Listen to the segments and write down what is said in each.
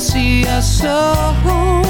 see us so.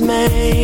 Distance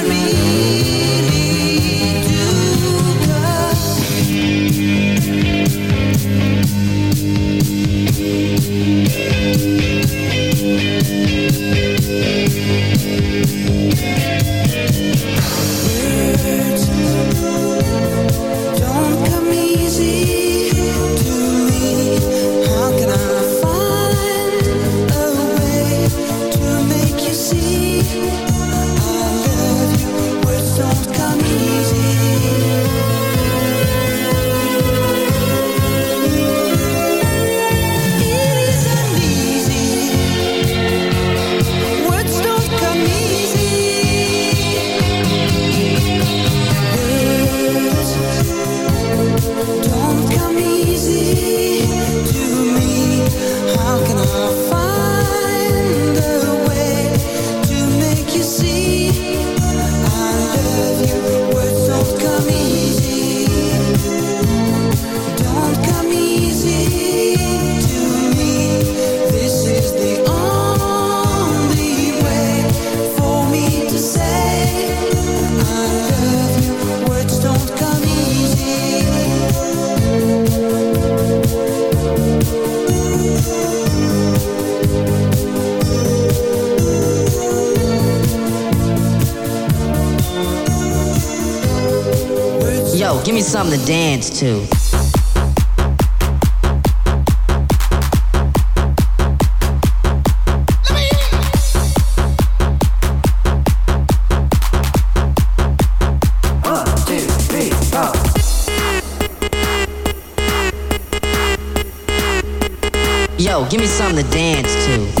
next to. Yo, give me something to dance to.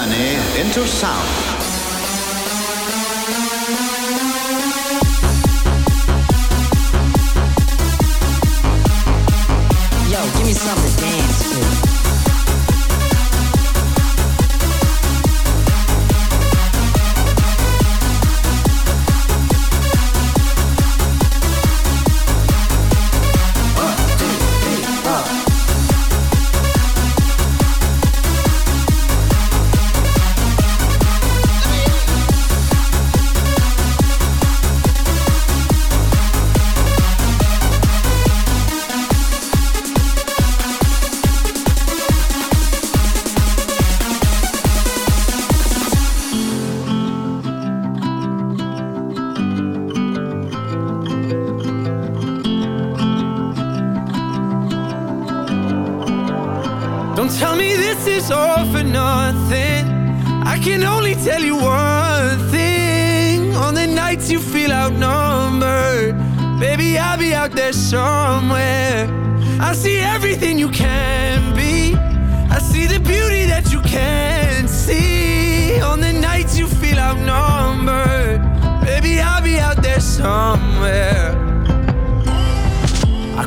journey into sound.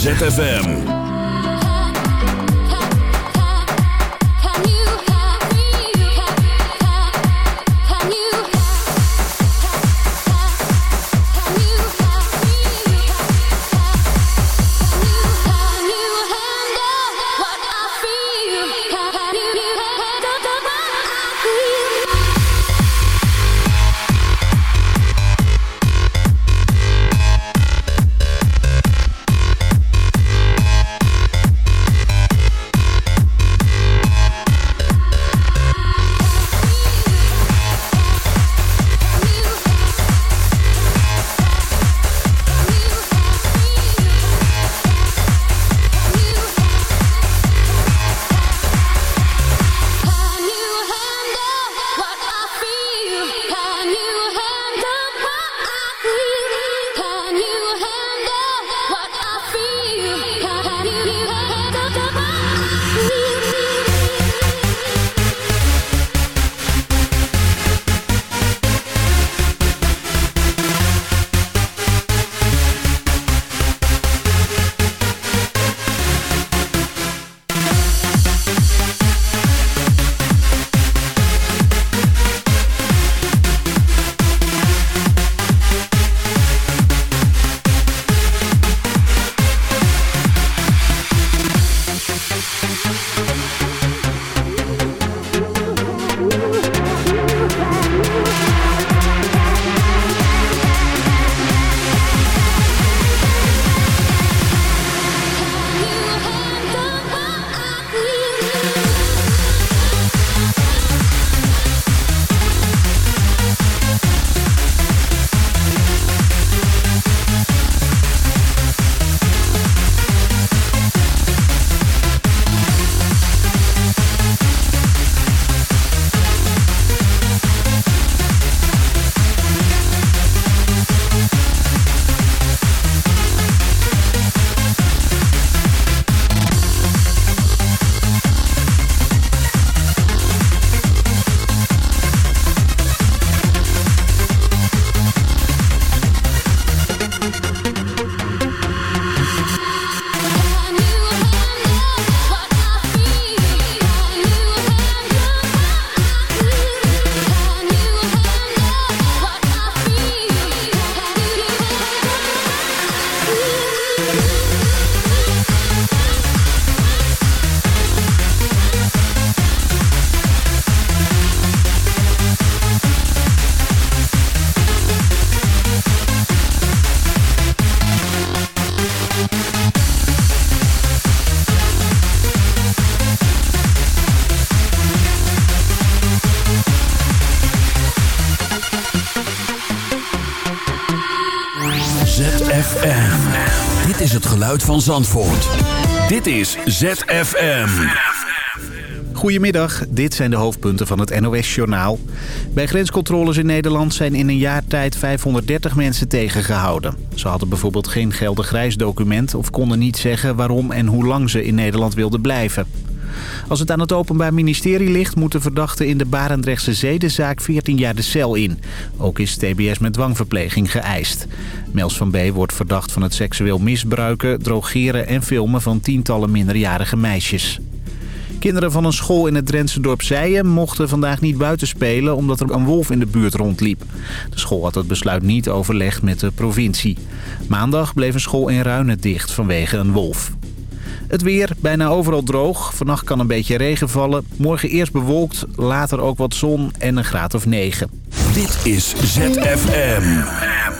ZFM. Van Zandvoort. Dit is ZFM. Goedemiddag, dit zijn de hoofdpunten van het NOS-journaal. Bij grenscontroles in Nederland zijn in een jaar tijd 530 mensen tegengehouden. Ze hadden bijvoorbeeld geen geldig reisdocument... of konden niet zeggen waarom en hoe lang ze in Nederland wilden blijven. Als het aan het Openbaar Ministerie ligt... moet de verdachte in de Barendrechtse zedenzaak 14 jaar de cel in. Ook is TBS met dwangverpleging geëist. Mels van B. wordt verdacht van het seksueel misbruiken... drogeren en filmen van tientallen minderjarige meisjes. Kinderen van een school in het Drentse dorp Zijen mochten vandaag niet buiten spelen omdat er een wolf in de buurt rondliep. De school had het besluit niet overlegd met de provincie. Maandag bleef een school in Ruinen dicht vanwege een wolf. Het weer, bijna overal droog. Vannacht kan een beetje regen vallen. Morgen eerst bewolkt, later ook wat zon en een graad of 9. Dit is ZFM. ZFM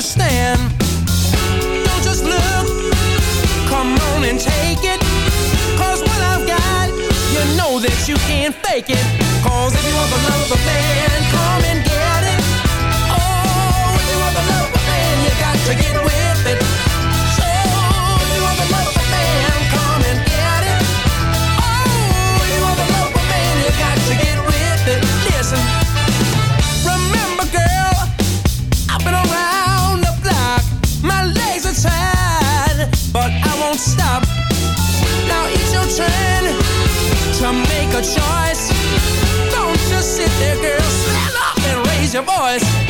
understand. Don't just look. Come on and take it. Cause what I've got, you know that you can't fake it. Cause if you want the love of a man, come and get it. Oh, if you want the love of a man, you got to get with to make a choice. Don't just sit there, girl, stand up and raise your voice.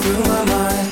Through my mind.